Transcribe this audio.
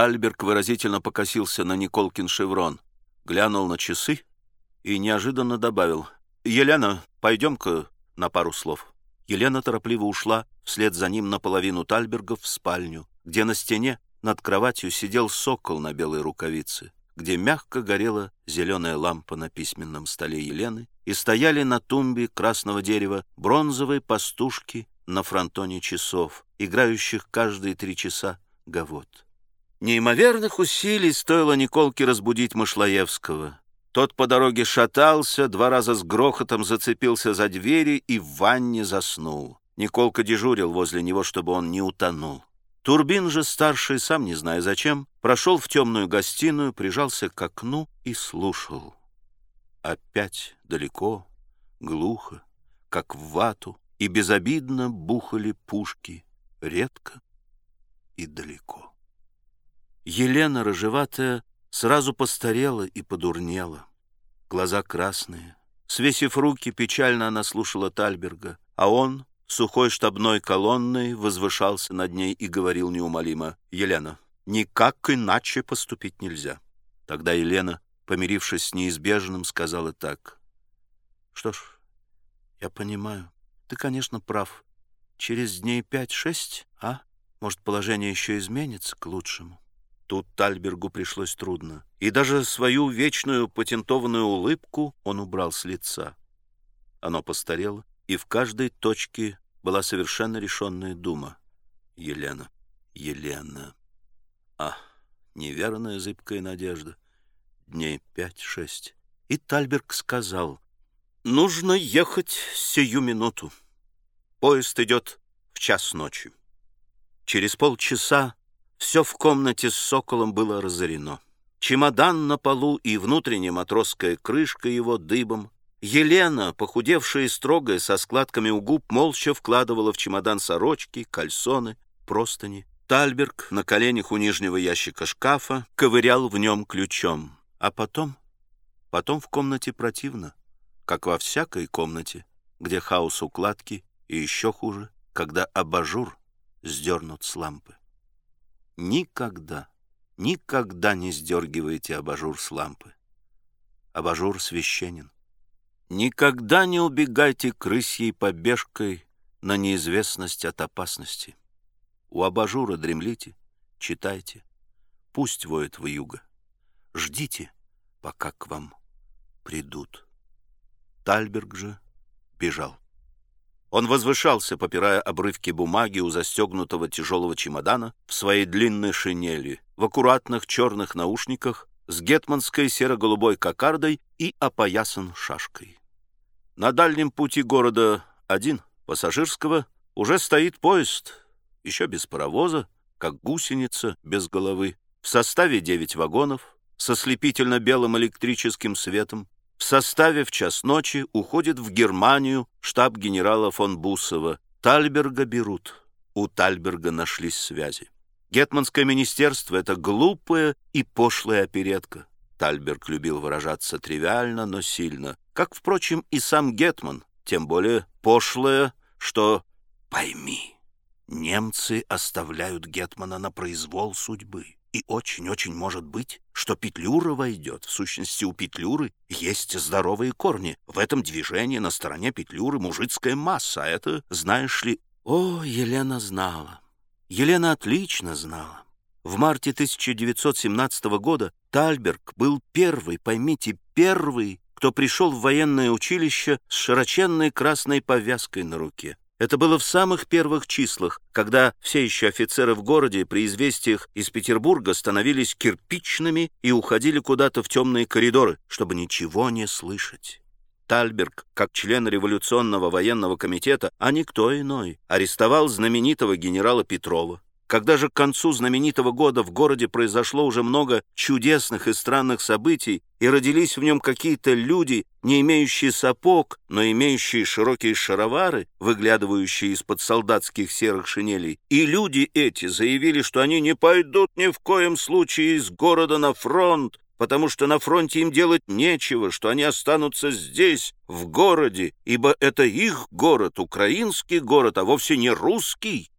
Тальберг выразительно покосился на Николкин шеврон, глянул на часы и неожиданно добавил «Елена, пойдем-ка на пару слов». Елена торопливо ушла вслед за ним наполовину Тальберга в спальню, где на стене над кроватью сидел сокол на белой рукавице, где мягко горела зеленая лампа на письменном столе Елены, и стояли на тумбе красного дерева бронзовые пастушки на фронтоне часов, играющих каждые три часа гавот. Неимоверных усилий стоило Николке разбудить Машлаевского. Тот по дороге шатался, два раза с грохотом зацепился за двери и в ванне заснул. Николка дежурил возле него, чтобы он не утонул. Турбин же, старший, сам не зная зачем, прошел в темную гостиную, прижался к окну и слушал. Опять далеко, глухо, как в вату, и безобидно бухали пушки, редко и далеко. Елена, рыжеватая, сразу постарела и подурнела. Глаза красные. Свесив руки, печально она слушала Тальберга, а он, сухой штабной колонной, возвышался над ней и говорил неумолимо, «Елена, никак иначе поступить нельзя». Тогда Елена, помирившись с неизбежным, сказала так, «Что ж, я понимаю, ты, конечно, прав. Через дней пять-шесть, а? Может, положение еще изменится к лучшему». Тут Тальбергу пришлось трудно. И даже свою вечную патентованную улыбку он убрал с лица. Оно постарело, и в каждой точке была совершенно решенная дума. Елена, Елена. А, неверная зыбкая надежда. Дней пять-шесть. И Тальберг сказал, «Нужно ехать сию минуту. Поезд идет в час ночи. Через полчаса все в комнате с соколом было разорено. Чемодан на полу и внутренняя матросская крышка его дыбом. Елена, похудевшая и строгая, со складками у губ, молча вкладывала в чемодан сорочки, кальсоны, простыни. Тальберг на коленях у нижнего ящика шкафа ковырял в нем ключом. А потом, потом в комнате противно, как во всякой комнате, где хаос укладки и еще хуже, когда абажур сдернут с лампы. Никогда, никогда не сдергивайте абажур с лампы. Абажур священен. Никогда не убегайте крысьей побежкой на неизвестность от опасности. У абажура дремлите, читайте, пусть воет в юго. Ждите, пока к вам придут. Тальберг же бежал. Он возвышался, попирая обрывки бумаги у застегнутого тяжелого чемодана в своей длинной шинели, в аккуратных черных наушниках, с гетманской серо-голубой кокардой и опоясан шашкой. На дальнем пути города один, пассажирского, уже стоит поезд, еще без паровоза, как гусеница без головы, в составе девять вагонов, со слепительно-белым электрическим светом, в составе в час ночи уходит в Германию штаб генерала фон Бусова. Тальберга берут. У Тальберга нашлись связи. Гетманское министерство — это глупая и пошлая оперетка. Тальберг любил выражаться тривиально, но сильно. Как, впрочем, и сам Гетман, тем более пошлая, что «пойми». Немцы оставляют Гетмана на произвол судьбы. И очень-очень может быть, что Петлюра войдет. В сущности, у Петлюры есть здоровые корни. В этом движении на стороне Петлюры мужицкая масса. А это, знаешь ли... О, Елена знала. Елена отлично знала. В марте 1917 года Тальберг был первый, поймите, первый, кто пришел в военное училище с широченной красной повязкой на руке. Это было в самых первых числах, когда все еще офицеры в городе при известиях из Петербурга становились кирпичными и уходили куда-то в темные коридоры, чтобы ничего не слышать. Тальберг, как член революционного военного комитета, а никто иной, арестовал знаменитого генерала Петрова. Когда же к концу знаменитого года в городе произошло уже много чудесных и странных событий, и родились в нем какие-то люди, не имеющие сапог, но имеющие широкие шаровары, выглядывающие из-под солдатских серых шинелей, и люди эти заявили, что они не пойдут ни в коем случае из города на фронт, потому что на фронте им делать нечего, что они останутся здесь, в городе, ибо это их город, украинский город, а вовсе не русский,